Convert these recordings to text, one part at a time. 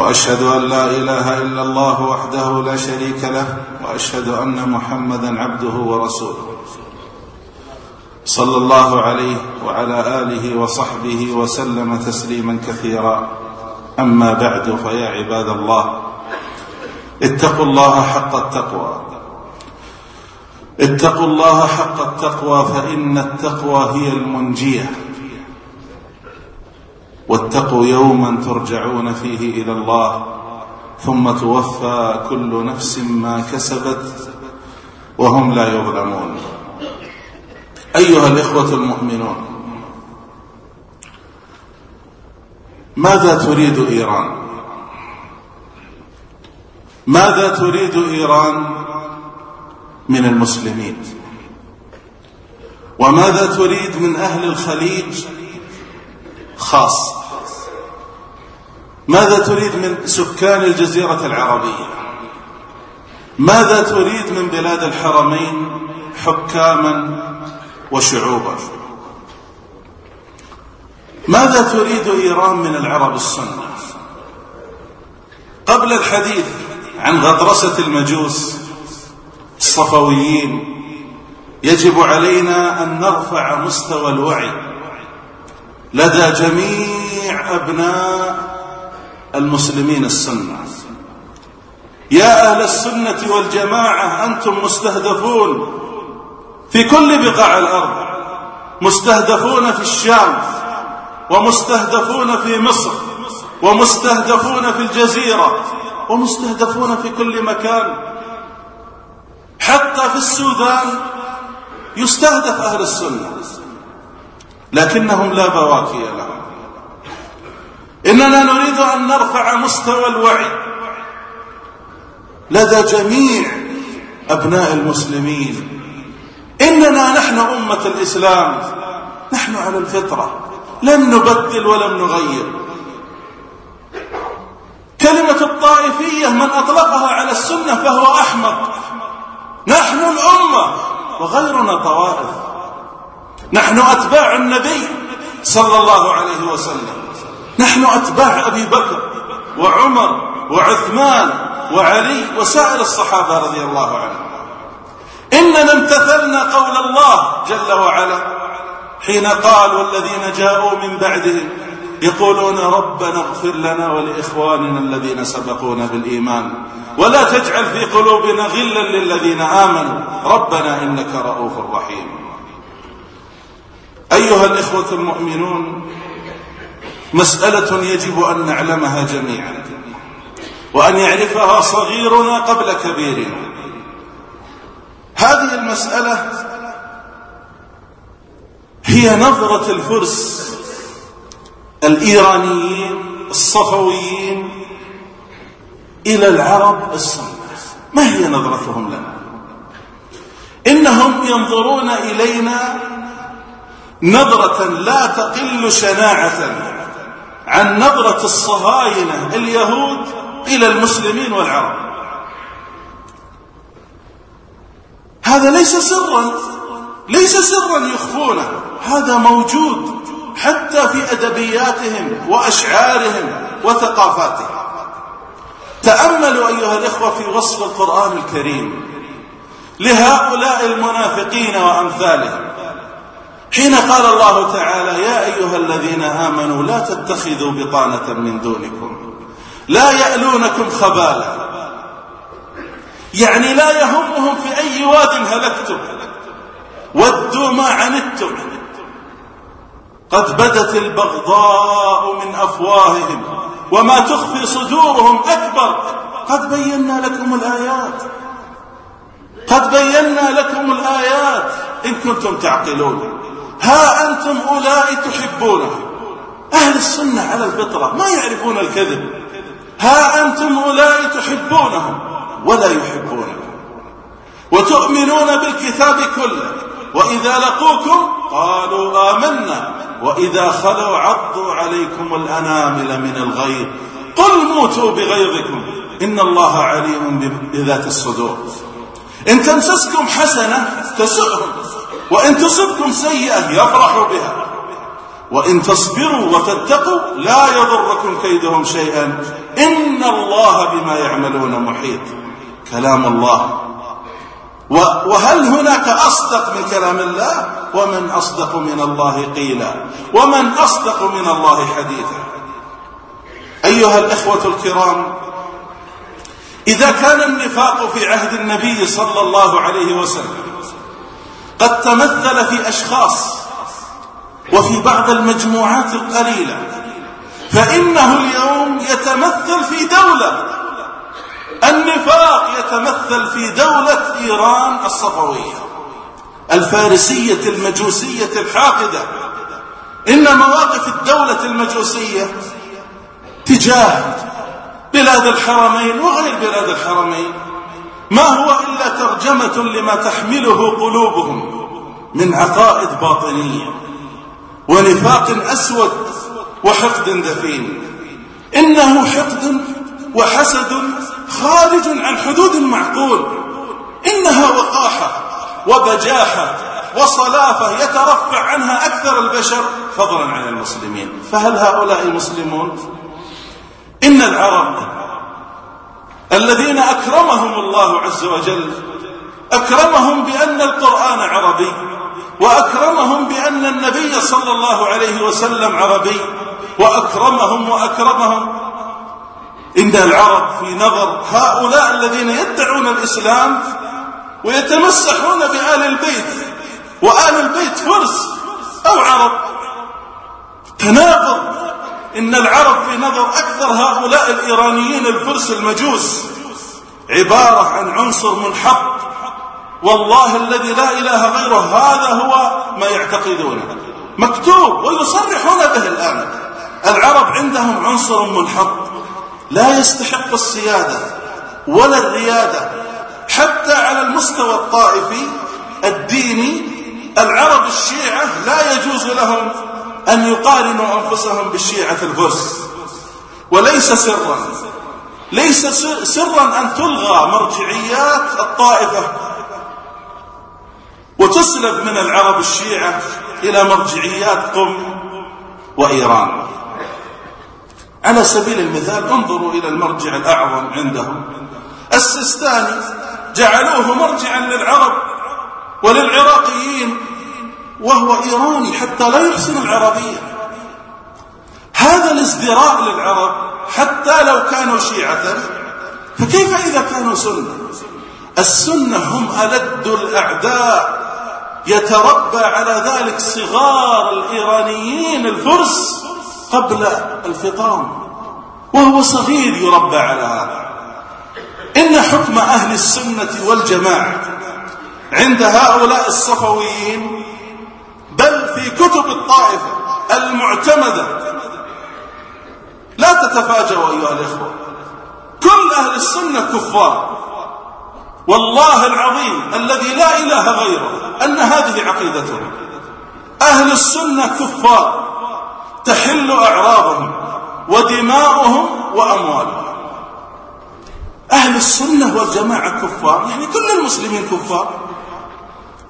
وأشهد أن لا إله إلا الله وحده لا شريك له وأشهد أن محمدا عبده ورسوله. صلى الله عليه وعلى آله وصحبه وسلم تسليما كثيرا. أما بعد فيا عباد الله اتقوا الله حق التقوى. اتقوا الله حق التقوى فإن التقوى هي المنجية. واتقوا يوما ترجعون فيه إلى الله ثم توفى كل نفس ما كسبت وهم لا يظلمون. أيها الإخوة المؤمنون ماذا تريد إيران؟ ماذا تريد إيران من المسلمين؟ وماذا تريد من أهل الخليج خاصه ماذا تريد من سكان الجزيرة العربية؟ ماذا تريد من بلاد الحرمين حكاما وشعوبا؟ ماذا تريد إيران من العرب السنة؟ قبل الحديث عن غطرسة المجوس الصفويين يجب علينا أن نرفع مستوى الوعي لدى جميع أبناء المسلمين السنة. يا أهل السنة والجماعة أنتم مستهدفون في كل بقاع الأرض. مستهدفون في الشام ومستهدفون في مصر ومستهدفون في الجزيرة ومستهدفون في كل مكان. حتى في السودان يستهدف أهل السنة لكنهم لا بواكي لهم. إننا نريد أن نرفع مستوى الوعي لدى جميع أبناء المسلمين. إننا نحن أمة الإسلام. نحن على الفطرة. لم نبدل ولم نغير. كلمة الطائفية من أطلقها على السنة فهو أحمق نحن الأمة وغيرنا طوائف. نحن أتباع النبي صلى الله عليه وسلم. نحن أتباع أبي بكر وعمر وعثمان وعلي وسائر الصحابة رضي الله عنهم. إننا امتثلنا قول الله جل وعلا حين قال والذين جاءوا من بعدهم يقولون ربنا اغفر لنا ولإخواننا الذين سبقونا بالإيمان ولا تجعل في قلوبنا غلا للذين آمنوا. ربنا إنك رؤوف رحيم. أيها الإخوة المؤمنون مسألة يجب أن نعلمها جميعا. وأن يعرفها صغيرنا قبل كبيرنا. هذه المسألة هي نظرة الفرس الإيرانيين الصفويين إلى العرب السنة ما هي نظرتهم لنا؟ إنهم ينظرون إلينا نظرة لا تقل شناعة. عن نظرة الصهاينة اليهود إلى المسلمين والعرب. هذا ليس سرا ليس سرا يخفونه. هذا موجود حتى في أدبياتهم وأشعارهم وثقافاتهم. تأملوا أيها الإخوة في وصف القرآن الكريم لهؤلاء المنافقين وأمثالهم. حين قال الله تعالى يا أيها الذين آمنوا لا تتخذوا بطانة من دونكم. لا يألونكم خبالا. يعني لا يهمهم في أي واد هلكتم. ودوا ما عنتم. قد بدت البغضاء من أفواههم وما تخفي صدورهم أكبر. قد بينا لكم الآيات. قد بينا لكم الآيات. إن كنتم تعقلون. ها أنتم أولئك تحبونهم أهل السنة على الفطرة ما يعرفون الكذب. ها أنتم أولئك تحبونهم ولا يحبونكم. وتؤمنون بالكتاب كله. وإذا لقوكم قالوا آمنا. وإذا خلوا عضوا عليكم الأنامل من الغيظ. قل موتوا بغيظكم. إن الله عليم بذات الصدور. إن تمسسكم حسنة تسؤهم. وإن تصبكم سيئة يفرحوا بها. وإن تصبروا وتتقوا لا يضركم كيدهم شيئا. إن الله بما يعملون محيط. كلام الله. وهل هناك أصدق من كلام الله؟ ومن أصدق من الله قيلا. ومن أصدق من الله حديثا. أيها الإخوة الكرام إذا كان النفاق في عهد النبي صلى الله عليه وسلم قد تمثل في أشخاص وفي بعض المجموعات القليلة فإنه اليوم يتمثل في دولة النفاق يتمثل في دولة إيران الصفوية الفارسية المجوسية الحاقدة إن مواقف الدولة المجوسية تجاه بلاد الحرمين وغير بلاد الحرمين ما هو إلا ترجمة لما تحمله قلوبهم من عقائد باطنية ونفاق أسود وحقد دفين. إنه حقد وحسد خارج عن حدود المعقول إنها وقاحة وبجاحة وصلافة يترفع عنها أكثر البشر فضلا عن المسلمين. فهل هؤلاء مسلمون؟ إن العرب الذين أكرمهم الله عز وجل أكرمهم بأن القرآن عربي وأكرمهم بأن النبي صلى الله عليه وسلم عربي وأكرمهم وأكرمهم. إن العرب في نظر هؤلاء الذين يدعون الإسلام ويتمسحون بآل البيت وآل البيت فرس أو عرب. تناقض إن العرب في نظر أكثر هؤلاء الإيرانيين الفرس المجوس عبارة عن عنصر منحط. والله الذي لا إله غيره هذا هو ما يعتقدونه. مكتوب ويصرحون به الآن. العرب عندهم عنصر منحط. لا يستحق السيادة ولا الريادة. حتى على المستوى الطائفي الديني العرب الشيعة لا يجوز لهم أن يقارنوا أنفسهم بالشيعة الفرس وليس سرا. ليس سرا أن تلغى مرجعيات الطائفة وتسلب من العرب الشيعة إلى مرجعيات قم وإيران. على سبيل المثال انظروا إلى المرجع الأعظم عندهم. السيستاني جعلوه مرجعا للعرب وللعراقيين. وهو إيراني حتى لا يحسن العربية. هذا الازدراء للعرب حتى لو كانوا شيعة فكيف إذا كانوا سنة؟ السنة هم ألد الأعداء يتربى على ذلك صغار الإيرانيين الفرس قبل الفطام وهو صغير يربى على هذا. إن حكم أهل السنة والجماعة عند هؤلاء الصفويين في كتب الطائفة المعتمدة. لا تتفاجئوا أيها الإخوة. كل أهل السنة كفار. والله العظيم الذي لا إله غيره أن هذه عقيدتهم أهل السنة كفار. تحل أعراضهم ودماؤهم وأموالهم. أهل السنة والجماعة كفار. يعني كل المسلمين كفار.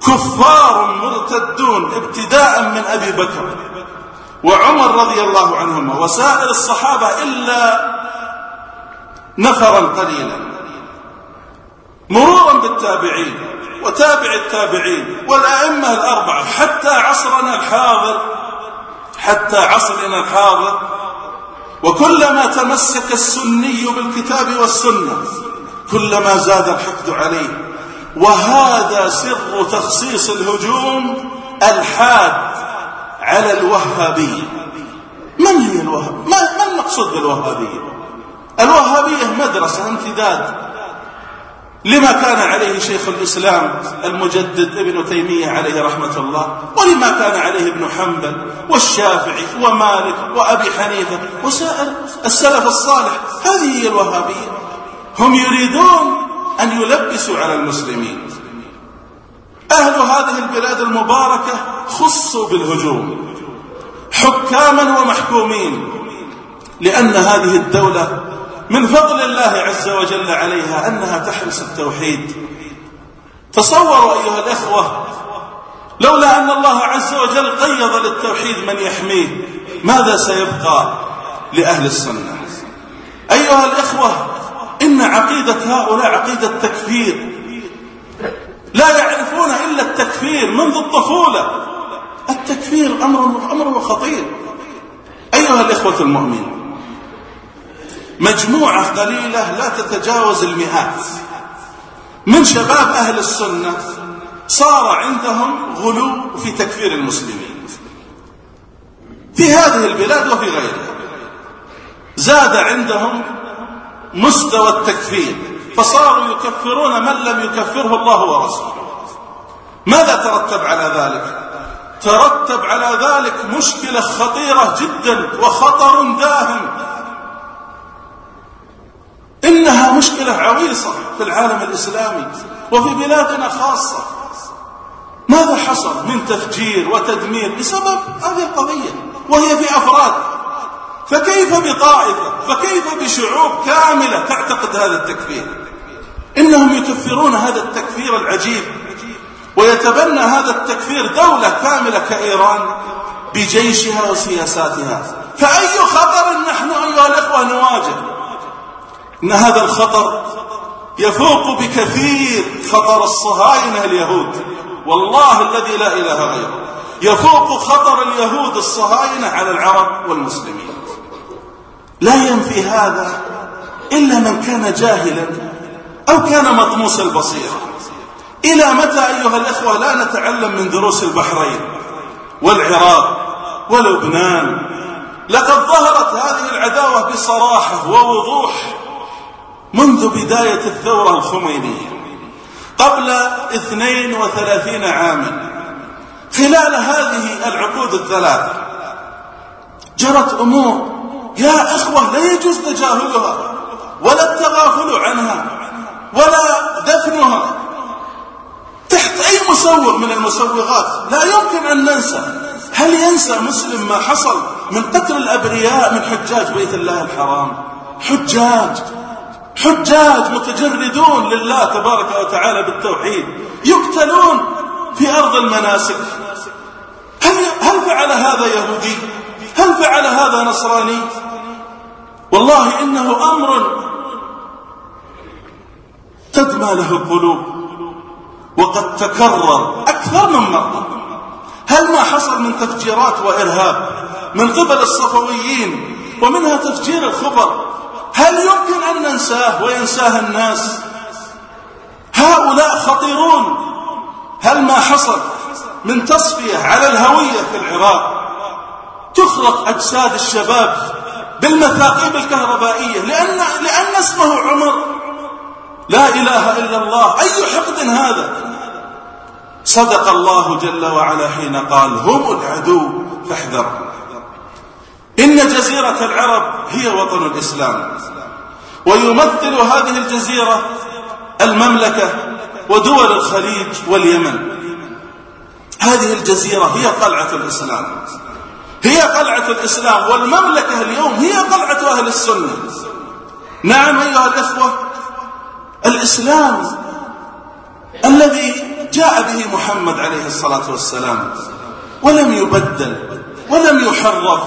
كفار مرتدون ابتداء من أبي بكر وعمر رضي الله عنهما وسائر الصحابة إلا نفرا قليلا. مرورا بالتابعين وتابع التابعين والأئمة الأربعة حتى عصرنا الحاضر حتى عصرنا الحاضر. وكلما تمسك السني بالكتاب والسنة كلما زاد الحقد عليه وهذا سر تخصيص الهجوم الحاد على الوهابية من هي الوهابية؟ ما المقصود بالوهابية؟ الوهابية مدرسة امتداد لما كان عليه شيخ الإسلام المجدد ابن تيمية عليه رحمة الله ولما كان عليه ابن حنبل والشافعي ومالك وأبي حنيفة وسائر السلف الصالح هذه هي الوهابية هم يريدون أن يلبسوا على المسلمين. أهل هذه البلاد المباركة خصوا بالهجوم حكاما ومحكومين لأن هذه الدولة من فضل الله عز وجل عليها أنها تحرس التوحيد. تصوروا أيها الأخوة لولا أن الله عز وجل قيض للتوحيد من يحميه ماذا سيبقى لأهل السنة؟ أيها الإخوة إن عقيدة هؤلاء عقيدة تكفير. لا يعرفون إلا التكفير منذ الطفولة. التكفير أمر أمره خطير. أيها الإخوة المؤمنين مجموعة قليلة لا تتجاوز المئات. من شباب أهل السنة صار عندهم غلو في تكفير المسلمين. في هذه البلاد وفي غيرها. زاد عندهم مستوى التكفير فصاروا يكفرون من لم يكفره الله ورسوله. ماذا ترتب على ذلك؟ ترتب على ذلك مشكلة خطيرة جدا وخطر داهم. إنها مشكلة عويصة في العالم الإسلامي وفي بلادنا خاصة. ماذا حصل من تفجير وتدمير بسبب هذه القضية؟ وهي في أفراد. فكيف بطائفة فكيف بشعوب كاملة تعتقد هذا التكفير؟ إنهم يكفرون هذا التكفير العجيب ويتبنى هذا التكفير دولة كاملة كإيران بجيشها وسياساتها. فأي خطر نحن أيها الأخوة نواجه؟ إن هذا الخطر يفوق بكثير خطر الصهاينة اليهود. والله الذي لا إله غيره. يفوق خطر اليهود الصهاينة على العرب والمسلمين. لا ينفي هذا إلا من كان جاهلا أو كان مطموس البصيرة. إلى متى أيها الإخوة لا نتعلم من دروس البحرين والعراق ولبنان؟ لقد ظهرت هذه العداوة بصراحة ووضوح منذ بداية الثورة الخمينية قبل 32 عاما. خلال هذه العقود الثلاث جرت أمور يا إخوة لا يجوز تجاهلها ولا التغافل عنها ولا دفنها. تحت أي مسوغ من المسوغات لا يمكن أن ننسى. هل ينسى مسلم ما حصل من قتل الأبرياء من حجاج بيت الله الحرام؟ حجاج حجاج متجردون لله تبارك وتعالى بالتوحيد يقتلون في أرض المناسك. هل, هل فعل هذا يهودي؟ هل فعل هذا نصراني؟ والله إنه أمر تدمى له القلوب وقد تكرر أكثر من مرة. هل ما حصل من تفجيرات وإرهاب من قبل الصفويين ومنها تفجير الخبر؟ هل يمكن أن ننساه وينساه الناس؟ هؤلاء خطيرون. هل ما حصل من تصفية على الهوية في العراق؟ تخلط أجساد الشباب بالمثاقيب الكهربائية لأن, لأن اسمه عمر. لا إله إلا الله. أي حقد هذا؟ صدق الله جل وعلا حين قال هم العدو فاحذرهم إن جزيرة العرب هي وطن الإسلام. ويمثل هذه الجزيرة المملكة ودول الخليج واليمن. هذه الجزيرة هي قلعة الإسلام. هي قلعة الإسلام والمملكة اليوم هي قلعة أهل السنة. نعم أيها الإخوة الإسلام الذي جاء به محمد عليه الصلاة والسلام ولم يبدل ولم يحرف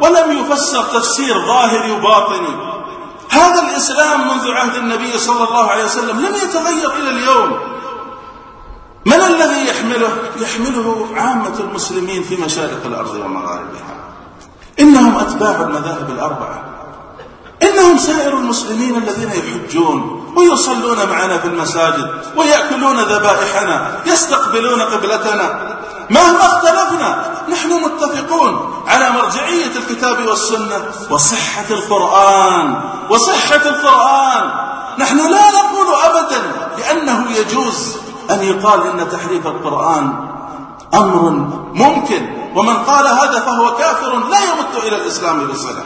ولم يفسر تفسير ظاهري وباطني. هذا الإسلام منذ عهد النبي صلى الله عليه وسلم لم يتغير إلى اليوم. من الذي يحمله؟ يحمله عامة المسلمين في مشارق الأرض ومغاربها. إنهم أتباع المذاهب الأربعة. إنهم سائر المسلمين الذين يحجون ويصلون معنا في المساجد ويأكلون ذبائحنا يستقبلون قبلتنا. مهما اختلفنا نحن متفقون على مرجعية الكتاب والسنة وصحة القرآن. وصحة القرآن. نحن لا نقول أبدا لأنه يجوز. أن يقال إن تحريف القرآن أمر ممكن ومن قال هذا فهو كافر لا يمت إلى الإسلام بصلة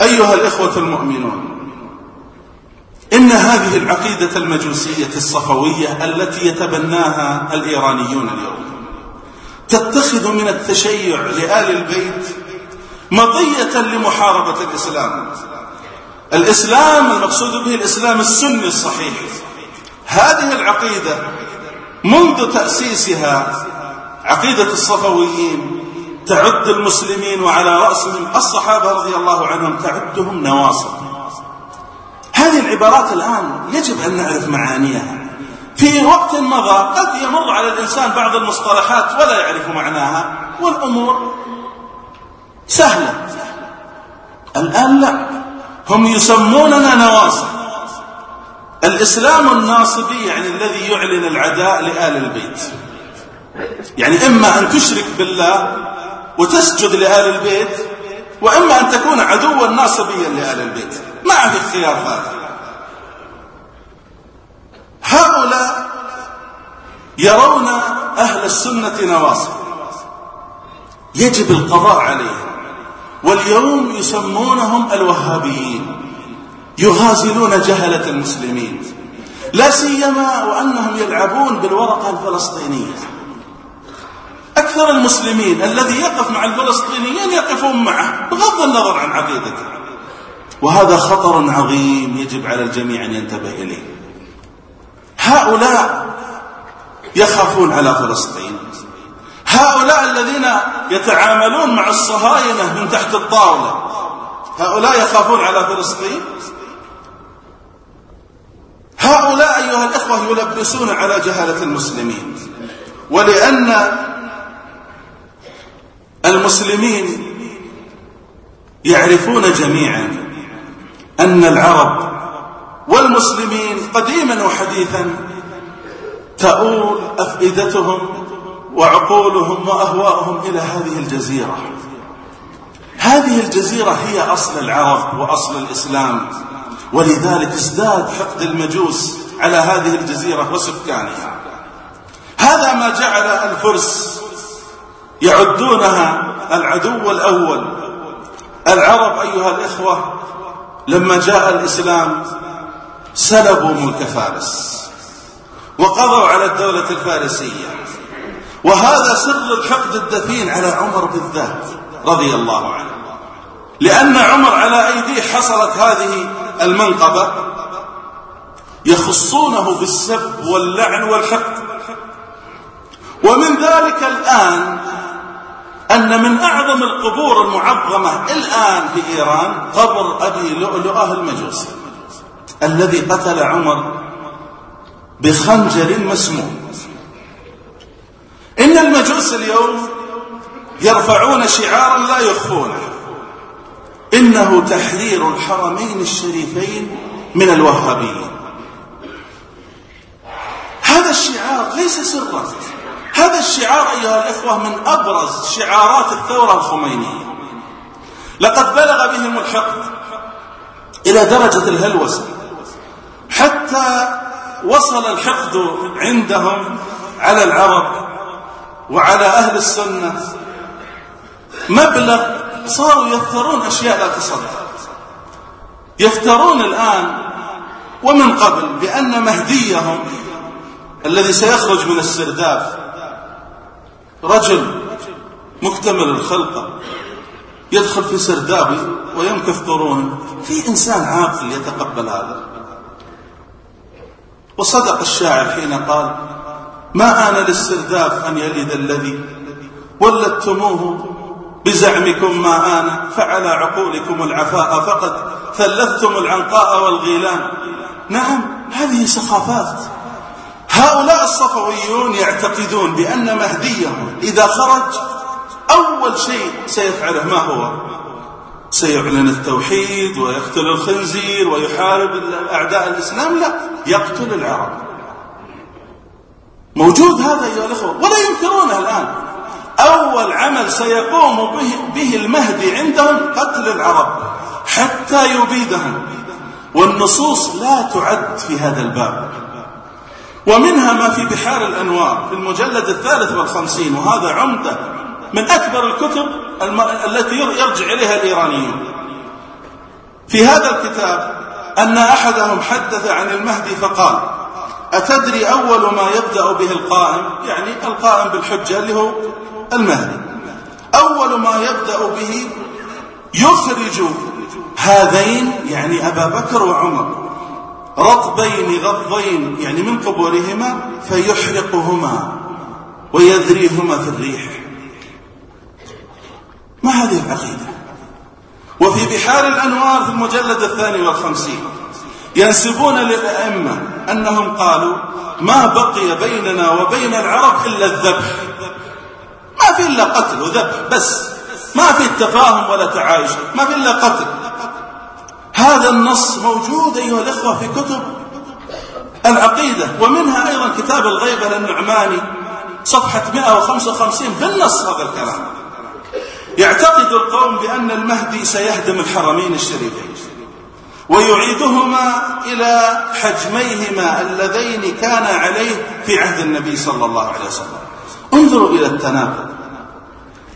أيها الإخوة المؤمنون إن هذه العقيدة المجوسية الصفوية التي يتبناها الإيرانيون اليوم تتخذ من التشيع لآل البيت مطية لمحاربة الإسلام. الإسلام المقصود به الإسلام السني الصحيح. هذه العقيدة منذ تأسيسها عقيدة الصفويين تعد المسلمين وعلى رأسهم الصحابة رضي الله عنهم تعدهم نواصب. هذه العبارات الآن يجب أن نعرف معانيها. في وقت مضى قد يمر على الإنسان بعض المصطلحات ولا يعرف معناها والأمور سهلة. الآن لا. هم يسموننا نواصب. الإسلام الناصبي يعني الذي يعلن العداء لآل البيت. يعني إما أن تشرك بالله وتسجد لآل البيت وإما أن تكون عدوا ناصبيا لآل البيت. ما في خيار هذا. هؤلاء يرون أهل السنة نواصب. يجب القضاء عليهم. واليوم يسمونهم الوهابيين يغازلون جهلة المسلمين. لا سيما وأنهم يلعبون بالورقة الفلسطينية. أكثر المسلمين الذي يقف مع الفلسطينيين يقفون معه بغض النظر عن عقيدته. وهذا خطر عظيم يجب على الجميع أن ينتبه إليه. هؤلاء يخافون على فلسطين. هؤلاء الذين يتعاملون مع الصهاينة من تحت الطاولة هؤلاء يخافون على فلسطين؟ هؤلاء أيها الإخوة يلبسون على جهلة المسلمين ولأن المسلمين يعرفون جميعا أن العرب والمسلمين قديما وحديثا تؤول أفئدتهم وعقولهم وأهواءهم إلى هذه الجزيرة. هذه الجزيرة هي أصل العرب وأصل الإسلام ولذلك ازداد حقد المجوس على هذه الجزيرة وسكانها. هذا ما جعل الفرس يعدونها العدو الأول. العرب أيها الإخوة لما جاء الإسلام سلبوا ملك فارس وقضوا على الدولة الفارسية. وهذا سر الحقد الدفين على عمر بالذات رضي الله عنه. لأن عمر على أيديه حصلت هذه المنقبة يخصونه بالسب واللعن والحقد. ومن ذلك الآن أن من أعظم القبور المعظمة الآن في إيران قبر أبي لؤلؤة المجوسي الذي قتل عمر بخنجر مسموم. إن المجوس اليوم يرفعون شعارا لا يخفونه. إنه تحرير الحرمين الشريفين من الوهابيين. هذا الشعار ليس سرا. هذا الشعار أيها الإخوة من أبرز شعارات الثورة الخمينية. لقد بلغ بهم الحقد إلى درجة الهلوسة. حتى وصل الحقد عندهم على العرب وعلى أهل السنة. مبلغ صاروا يفترون أشياء لا تصدق. يفترون الآن ومن قبل بأن مهديهم الذي سيخرج من السرداف رجل مكتمل الخلقة يدخل في سرداب ويمكث قرون في إنسان عاقل يتقبل هذا. وصدق الشاعر حين قال ما آن للسرداف أن يلد الذي ولدتموه بزعمكم ما آن فعلى عقولكم العفاء فقد ثلثتم العنقاء والغيلان. نعم هذه سخافات. هؤلاء الصفويون يعتقدون بأن مهديهم إذا خرج أول شيء سيفعله ما هو؟ سيعلن التوحيد ويقتل الخنزير ويحارب أعداء الإسلام؟ لا يقتل العرب. موجود هذا أيها الأخوة ولا ينكرونه الآن. أول عمل سيقوم به, به المهدي عندهم قتل العرب حتى يبيدهم والنصوص لا تعد في هذا الباب. ومنها ما في بحار الأنوار في المجلد الثالث والخمسين وهذا عمدة من أكبر الكتب التي يرجع إليها الإيرانيون. في هذا الكتاب أن أحدهم حدث عن المهدي فقال أتدري أول ما يبدأ به القائم؟ يعني القائم بالحجة اللي هو المهدي. أول ما يبدأ به يخرج هذين يعني أبا بكر وعمر رطبين غضين يعني من قبورهما فيحرقهما ويذريهما في الريح. ما هذه العقيدة؟ وفي بحار الأنوار في المجلد الثاني والخمسين. ينسبون للأئمة أنهم قالوا ما بقي بيننا وبين العرب إلا الذبح. ما في إلا قتل وذبح بس ما في التفاهم ولا تعايش ما في إلا قتل. هذا النص موجود أيها الإخوة في كتب العقيدة ومنها أيضا كتاب الغيبة للنعماني صفحة 155 بالنص هذا الكلام. يعتقد القوم بأن المهدي سيهدم الحرمين الشريفين. ويعيدهما إلى حجميهما اللذين كان عليه في عهد النبي صلى الله عليه وسلم. انظروا إلى التناقض.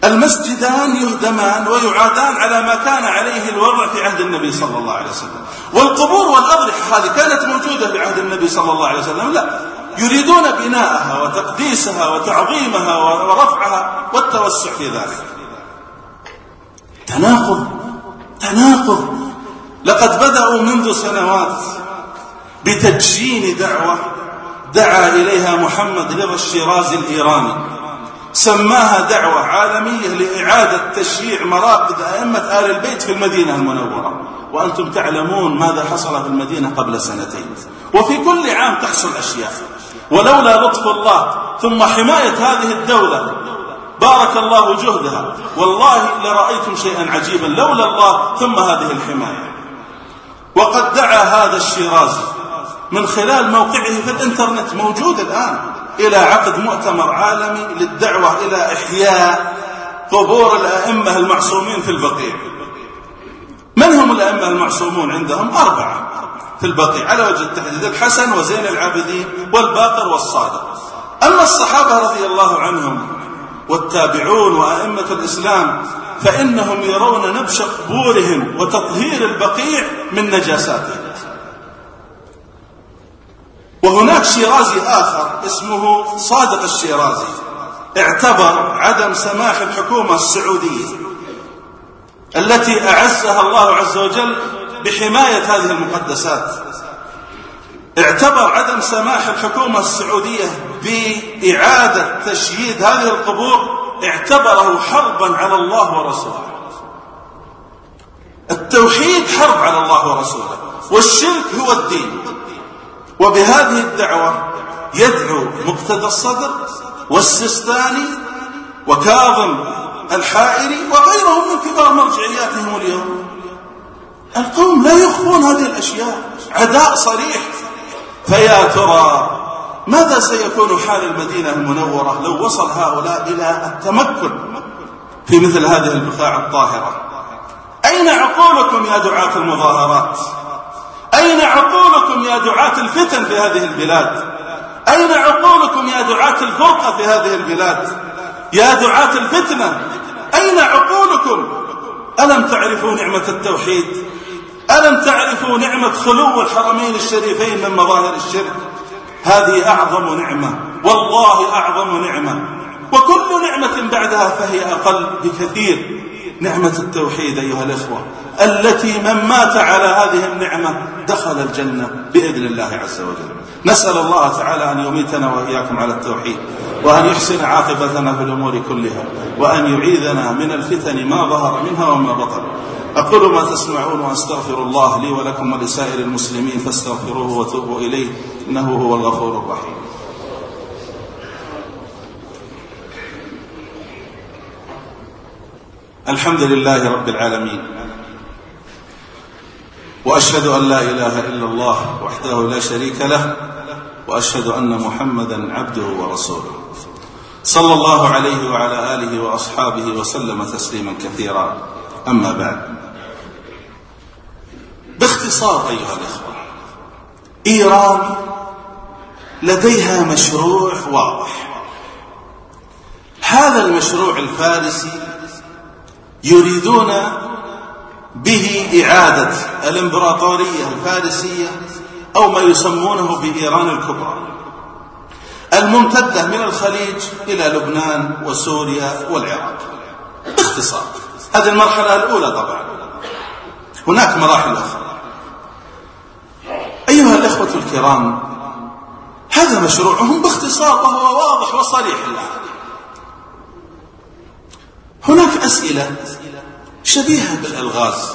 المسجدان يهدمان ويعادان على ما كان عليه الوضع في عهد النبي صلى الله عليه وسلم. والقبور والأضرحة هذه كانت موجودة في عهد النبي صلى الله عليه وسلم. لا يريدون بناءها وتقديسها وتعظيمها ورفعها والتوسع في ذلك. تناقض تناقض. لقد بدأوا منذ سنوات بتدشين دعوة دعا إليها محمد رضا الشيرازي الإيراني. سماها دعوة عالمية لإعادة تشييع مراقد أئمة آل البيت في المدينة المنورة. وأنتم تعلمون ماذا حصل في المدينة قبل سنتين. وفي كل عام تحصل أشياء ولولا لطف الله ثم حماية هذه الدولة بارك الله جهدها. والله لرأيتم شيئا عجيبا لولا الله ثم هذه الحماية. وقد دعا هذا الشيرازي من خلال موقعه في الإنترنت موجود الآن إلى عقد مؤتمر عالمي للدعوة إلى إحياء قبور الأئمة المعصومين في البقيع. من هم الأئمة المعصومون عندهم؟ أربعة في البقيع على وجه التحديد الحسن وزين العابدين والباقر والصادق. أما الصحابة رضي الله عنهم والتابعون وأئمة الإسلام فإنهم يرون نبش قبورهم وتطهير البقيع من نجاساتهم. وهناك شيرازي آخر اسمه صادق الشيرازي. اعتبر عدم سماح الحكومة السعودية التي أعزها الله عز وجل بحماية هذه المقدسات. اعتبر عدم سماح الحكومة السعودية بإعادة تشييد هذه القبور اعتبره حربا على الله ورسوله. التوحيد حرب على الله ورسوله والشرك هو الدين. وبهذه الدعوة يدعو مقتدى الصدر والسستاني وكاظم الحائري وغيرهم من كبار مرجعياتهم اليوم. القوم لا يخفون هذه الأشياء. عداء صريح. فيا ترى ماذا سيكون حال المدينة المنورة لو وصل هؤلاء إلى التمكن في مثل هذه البقاع الطاهرة؟ أين عقولكم يا دعاة المظاهرات؟ أين عقولكم يا دعاة الفتن في هذه البلاد؟ أين عقولكم يا دعاة الفرقة في هذه البلاد؟ يا دعاة الفتنة أين عقولكم؟ ألم تعرفوا نعمة التوحيد؟ ألم تعرفوا نعمة خلو الحرمين الشريفين من مظاهر الشرك؟ هذه أعظم نعمة والله أعظم نعمة. وكل نعمة بعدها فهي أقل بكثير. نعمة التوحيد أيها الإخوة التي من مات على هذه النعمة دخل الجنة بإذن الله عز وجل. نسأل الله تعالى أن يميتنا وإياكم على التوحيد وأن يحسن عاقبتنا في الأمور كلها وأن يعيذنا من الفتن ما ظهر منها وما بطن. أقول ما تسمعون وأستغفر الله لي ولكم ولسائر المسلمين فاستغفروه وتوبوا إليه إنه هو الغفور الرحيم. الحمد لله رب العالمين وأشهد أن لا إله إلا الله وحده لا شريك له وأشهد أن محمدا عبده ورسوله. صلى الله عليه وعلى آله وأصحابه وسلم تسليما كثيرا. أما بعد باختصار أيها الأخوة إيران لديها مشروع واضح. هذا المشروع الفارسي يريدون به إعادة الإمبراطورية الفارسية أو ما يسمونه بإيران الكبرى. الممتدة من الخليج إلى لبنان وسوريا والعراق. باختصار هذه المرحلة الأولى طبعا. هناك مراحل أخرى. الإخوة الكرام هذا مشروعهم باختصار وهو واضح وصريح الآن. هناك أسئلة شبيهة بالألغاز.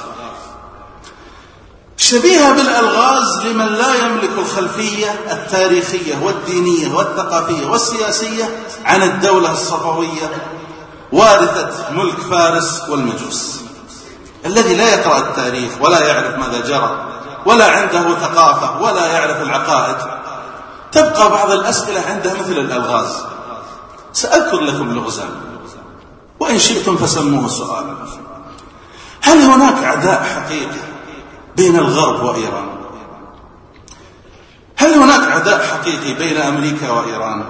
شبيهة بالألغاز لمن لا يملك الخلفية التاريخية والدينية والثقافية والسياسية عن الدولة الصفوية وارثة ملك فارس والمجوس الذي لا يقرأ التاريخ ولا يعرف ماذا جرى. ولا عنده ثقافة ولا يعرف العقائد. تبقى بعض الأسئلة عنده مثل الألغاز. سأذكر لكم لغزا. وإن شئتم فسموه سؤالا هل هناك عداء حقيقي بين الغرب وإيران؟ هل هناك عداء حقيقي بين أمريكا وإيران؟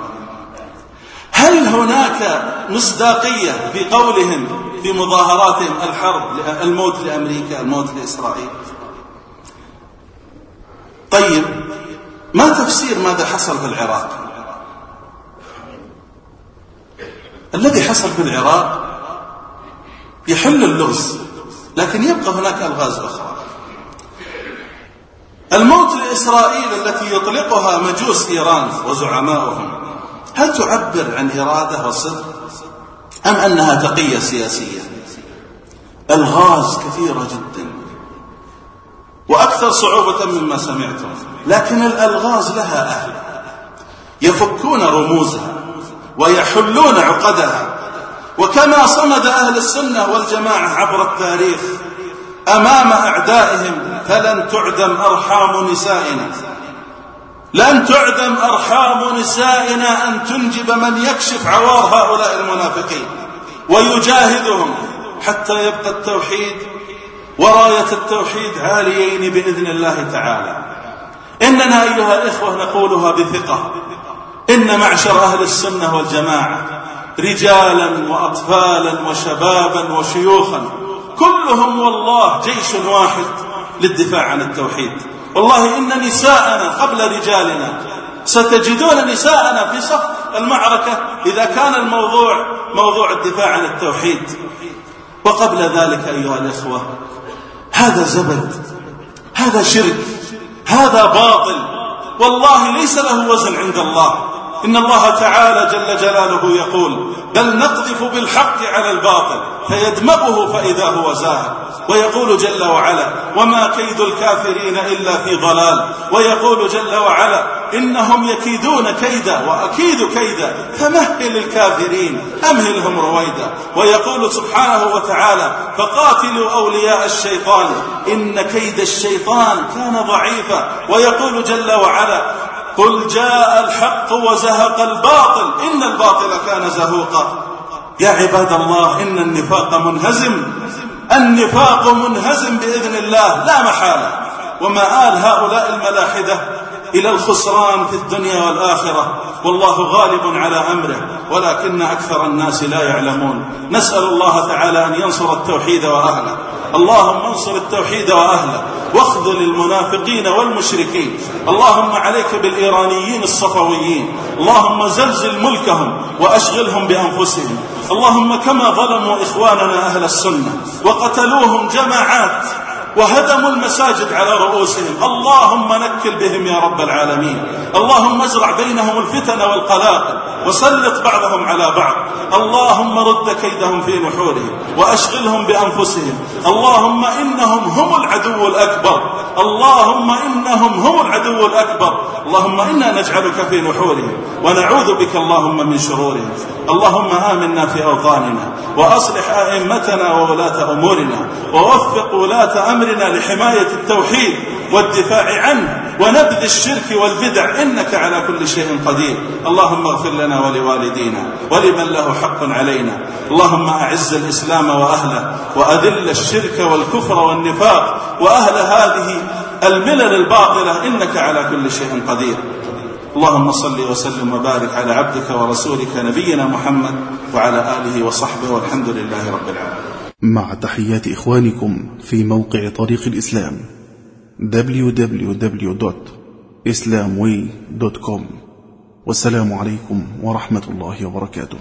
هل هناك مصداقية في قولهم في مظاهراتهم الحرب الموت لأمريكا الموت لإسرائيل؟ طيب ما تفسير ماذا حصل في العراق؟ الذي حصل في العراق يحل اللغز لكن يبقى هناك ألغاز أخرى. الموت لإسرائيل التي يطلقها مجوس إيران وزعماؤهم هل تعبر عن إرادة وصدق أم أنها تقية سياسية؟ ألغاز كثيرة جدا. وأكثر صعوبة مما سمعتم. لكن الألغاز لها أهل. يفكون رموزها ويحلون عقدها. وكما صمد أهل السنة والجماعة عبر التاريخ أمام أعدائهم فلن تعدم أرحام نسائنا. لن تعدم أرحام نسائنا أن تنجب من يكشف عوار هؤلاء المنافقين. ويجاهدهم حتى يبقى التوحيد وراية التوحيد عاليين بإذن الله تعالى. إننا أيها الإخوة نقولها بثقة. إن معشر أهل السنة والجماعة رجالا وأطفالا وشبابا وشيوخا كلهم والله جيش واحد للدفاع عن التوحيد. والله إن نساءنا قبل رجالنا ستجدون نساءنا في صف المعركة إذا كان الموضوع موضوع الدفاع عن التوحيد. وقبل ذلك أيها الإخوة هذا زبد هذا شرك هذا باطل والله ليس له وزن عند الله. إن الله تعالى جل جلاله يقول بل نقذف بالحق على الباطل فيدمغه فإذا هو زاهد. ويقول جل وعلا وما كيد الكافرين إلا في ضلال. ويقول جل وعلا إنهم يكيدون كيدا وأكيد كيدا فمهل الكافرين أمهلهم رويدا. ويقول سبحانه وتعالى فقاتلوا أولياء الشيطان إن كيد الشيطان كان ضعيفا. ويقول جل وعلا قل جاء الحق وزهق الباطل. إن الباطل كان زهوقا. يا عباد الله إن النفاق منهزم. النفاق منهزم بإذن الله. لا محالة. ومآل هؤلاء الملاحدة إلى الخسران في الدنيا والآخرة. والله غالب على أمره ولكن أكثر الناس لا يعلمون. نسأل الله تعالى أن ينصر التوحيد وأهله. اللهم انصر التوحيد وأهله. واخذل المنافقين والمشركين. اللهم عليك بالإيرانيين الصفويين. اللهم زلزل ملكهم وأشغلهم بأنفسهم. اللهم كما ظلموا إخواننا أهل السنة وقتلوهم جماعات. وهدموا المساجد على رؤوسهم. اللهم نكل بهم يا رب العالمين. اللهم ازرع بينهم الفتن والقلاقل وسلط بعضهم على بعض. اللهم رد كيدهم في نحورهم وأشغلهم بأنفسهم. اللهم إنهم هم العدو الأكبر. اللهم إنهم هم العدو الأكبر. اللهم إنا نجعلك في نحورهم ونعوذ بك اللهم من شرورهم. اللهم آمنا في أوطاننا وأصلح أئمتنا وولاة أمورنا ووفق ولاة أمرنا لحماية التوحيد. والدفاع عنه ونبذ الشرك والبدع. إنك على كل شيء قدير. اللهم اغفر لنا ولوالدينا ولمن له حق علينا. اللهم أعز الإسلام وأهله وأذل الشرك والكفر والنفاق وأهل هذه الملل الباطلة. إنك على كل شيء قدير. اللهم صل وسلم وبارك على عبدك ورسولك نبينا محمد وعلى آله وصحبه والحمد لله رب العالمين. مع تحيات إخوانكم في موقع طريق الإسلام. www.islamway.com والسلام عليكم ورحمة الله وبركاته